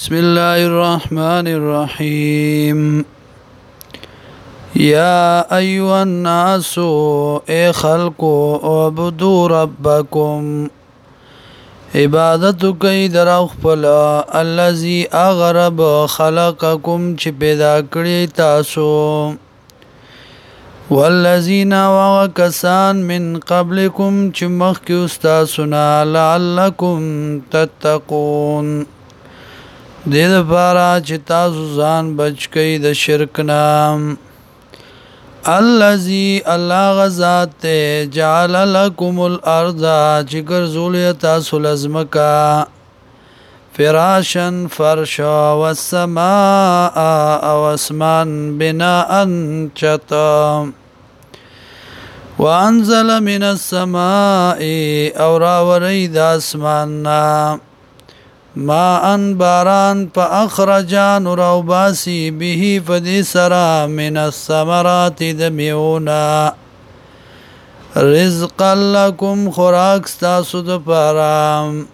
بسم الله الرحمن الرحيم يا أيها الناس اي خلقوا اعبدوا ربكم عبادت کوي دراو خپل الذي اغرب خلقكم چې پیدا کړی تاسو والذین وکسان من قبلكم چې مخکې استاد سنا لعلكم تتقون دې لپاره چې تاسو ځان بچ کړئ د شرک نام الذي الله غزاد ته جعل لكم الارض چې ګرځولې تاسو لزمکا فراشن فرشا والسماء او اسمان بناء چتا وانزل من السماء او راورید اسماننا ما ان باران په اخرجان او باسي به فدي سرا من الثمرات دميونا رزقا لكم خوراک ستاسو د پاره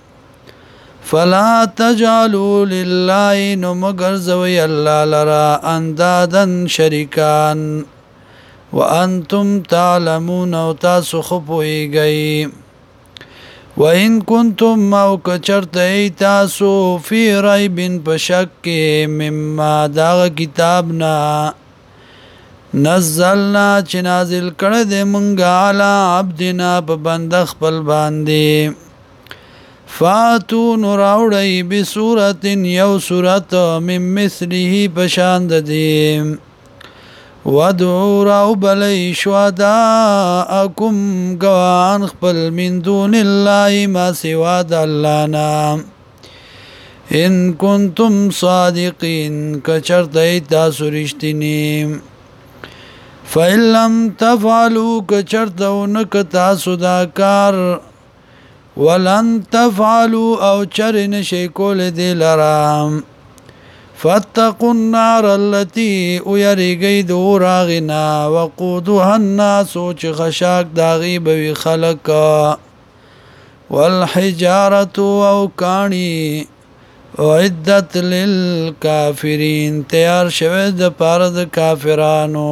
فلا تجعلوا لله نمگر زوی الله لرا اندادا شریکان وانتم تعلمون او تاسو خپويږئ وَإِن كُنتُم مَّوْ کَچَرْتَئِ تَاسُ فِي رَيْبٍ پَشَكٍ مِّمَّا دَاغ کتابنا نزلنا چې نازل کړه د مونږه علا عبدنا په بند خپل باندې فاتو نراوړی بصورت یو صورت مم مثله پشان د دیم وادعو راو بلی شواداءکم گوان خپل من دون الله ما سوا د الله نه ان کنتم صادقین کچرته تاسو رښتینی فإن لم تفعلوا کچرتونک تاسو دا کار ولن تفعلوا او چرن شي کول دی لرام فاتقوا النار التي يرغي دوراغنا وقودها الناس چې خشاک داغي به خلق والحجاره او کانی وعدت للكافرين تیار شوه د پاره د کافرانو